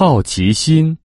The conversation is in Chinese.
好奇心。